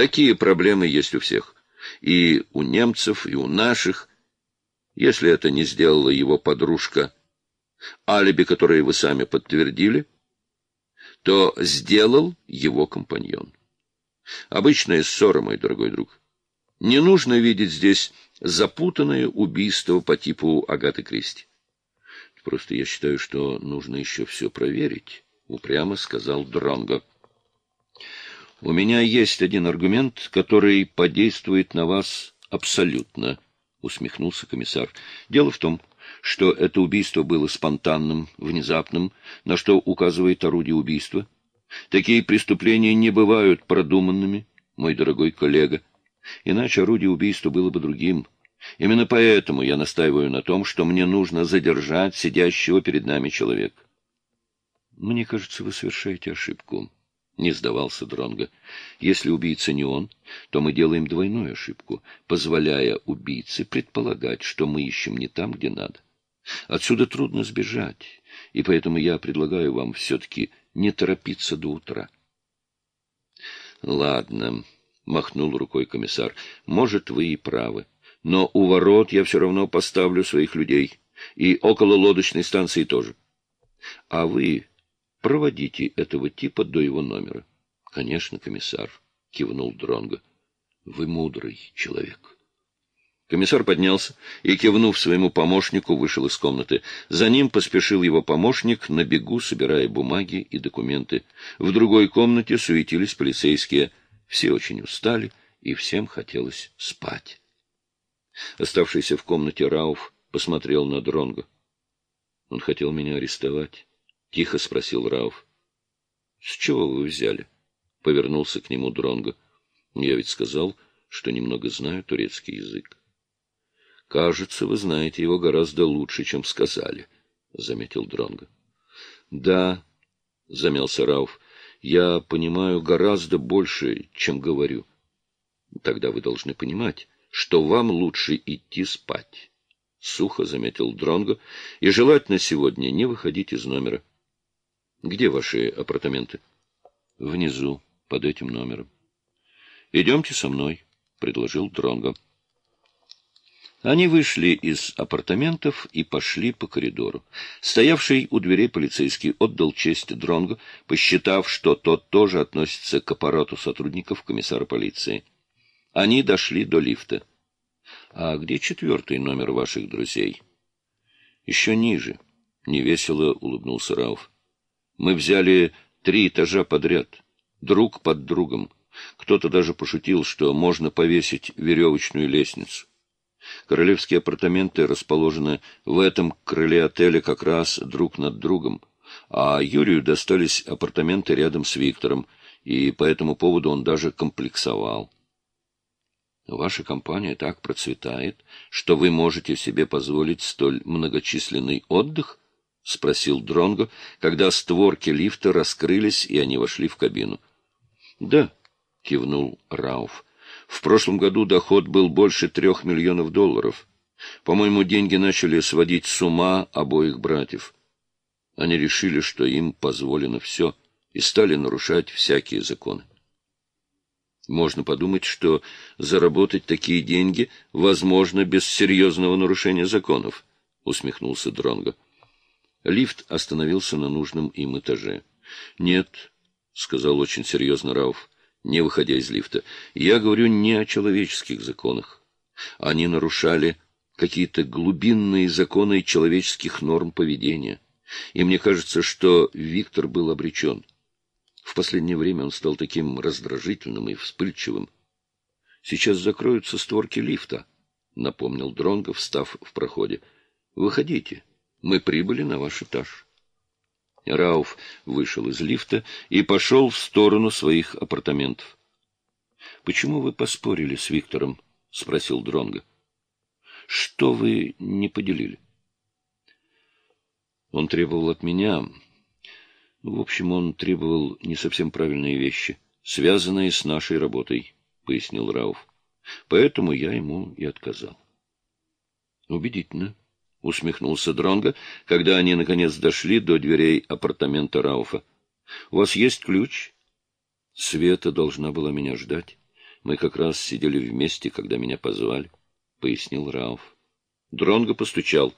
Такие проблемы есть у всех. И у немцев, и у наших. Если это не сделала его подружка, алиби, которое вы сами подтвердили, то сделал его компаньон. Обычная ссора, мой дорогой друг. Не нужно видеть здесь запутанное убийство по типу Агаты Кристи. Просто я считаю, что нужно еще все проверить, — упрямо сказал Дронго. У меня есть один аргумент, который подействует на вас абсолютно, — усмехнулся комиссар. Дело в том, что это убийство было спонтанным, внезапным, на что указывает орудие убийства. Такие преступления не бывают продуманными, мой дорогой коллега. Иначе орудие убийства было бы другим. Именно поэтому я настаиваю на том, что мне нужно задержать сидящего перед нами человека. Мне кажется, вы совершаете ошибку, не сдавался Дронго. Если убийца не он, то мы делаем двойную ошибку, позволяя убийце предполагать, что мы ищем не там, где надо. Отсюда трудно сбежать, и поэтому я предлагаю вам все-таки не торопиться до утра. — Ладно, — махнул рукой комиссар, — может, вы и правы. Но у ворот я все равно поставлю своих людей. И около лодочной станции тоже. А вы проводите этого типа до его номера. — Конечно, комиссар, — кивнул Дронго. — Вы мудрый человек. Комиссар поднялся и, кивнув своему помощнику, вышел из комнаты. За ним поспешил его помощник, на бегу собирая бумаги и документы. В другой комнате суетились полицейские. Все очень устали, и всем хотелось спать. Оставшийся в комнате Рауф посмотрел на Дронго. Он хотел меня арестовать. Тихо спросил Рауф. — С чего вы взяли? — повернулся к нему Дронго. — Я ведь сказал, что немного знаю турецкий язык. Кажется, вы знаете его гораздо лучше, чем сказали, — заметил Дронго. Да, — замялся Рауф, — я понимаю гораздо больше, чем говорю. Тогда вы должны понимать, что вам лучше идти спать. Сухо заметил Дронго, и желательно сегодня не выходить из номера. Где ваши апартаменты? Внизу, под этим номером. Идемте со мной, предложил Дронго. Они вышли из апартаментов и пошли по коридору. Стоявший у дверей полицейский отдал честь Дронгу, посчитав, что тот тоже относится к аппарату сотрудников комиссара полиции. Они дошли до лифта. — А где четвертый номер ваших друзей? — Еще ниже. Невесело улыбнулся Рауф. — Мы взяли три этажа подряд, друг под другом. Кто-то даже пошутил, что можно повесить веревочную лестницу. Королевские апартаменты расположены в этом крыле отеля как раз друг над другом, а Юрию достались апартаменты рядом с Виктором, и по этому поводу он даже комплексовал. Ваша компания так процветает, что вы можете себе позволить столь многочисленный отдых? — спросил Дронго, когда створки лифта раскрылись, и они вошли в кабину. — Да, — кивнул Рауф. В прошлом году доход был больше трех миллионов долларов. По-моему, деньги начали сводить с ума обоих братьев. Они решили, что им позволено все, и стали нарушать всякие законы. Можно подумать, что заработать такие деньги возможно без серьезного нарушения законов, — усмехнулся Дронго. Лифт остановился на нужном им этаже. — Нет, — сказал очень серьезно Рауф не выходя из лифта. Я говорю не о человеческих законах. Они нарушали какие-то глубинные законы человеческих норм поведения. И мне кажется, что Виктор был обречен. В последнее время он стал таким раздражительным и вспыльчивым. Сейчас закроются створки лифта, — напомнил Дронго, встав в проходе. — Выходите, мы прибыли на ваш этаж. Рауф вышел из лифта и пошел в сторону своих апартаментов. — Почему вы поспорили с Виктором? — спросил Дронго. — Что вы не поделили? Он требовал от меня... В общем, он требовал не совсем правильные вещи, связанные с нашей работой, — пояснил Рауф. Поэтому я ему и отказал. — Убедительно. — усмехнулся Дронго, когда они, наконец, дошли до дверей апартамента Рауфа. — У вас есть ключ? Света должна была меня ждать. Мы как раз сидели вместе, когда меня позвали, — пояснил Рауф. Дронго постучал.